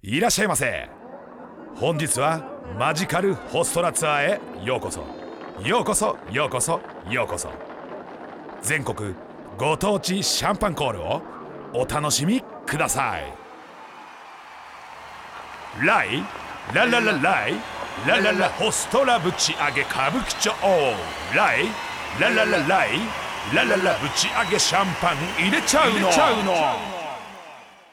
いらっしゃいませ。本日はマジカルホストラツアーへようこそ。ようこそようこそようこそ。全国ご当地シャンパンコールをお楽しみください。ライラララライラララホストラぶち上げ歌舞伎町。ライラララライラララぶち上げシャンパン入れちゃうの。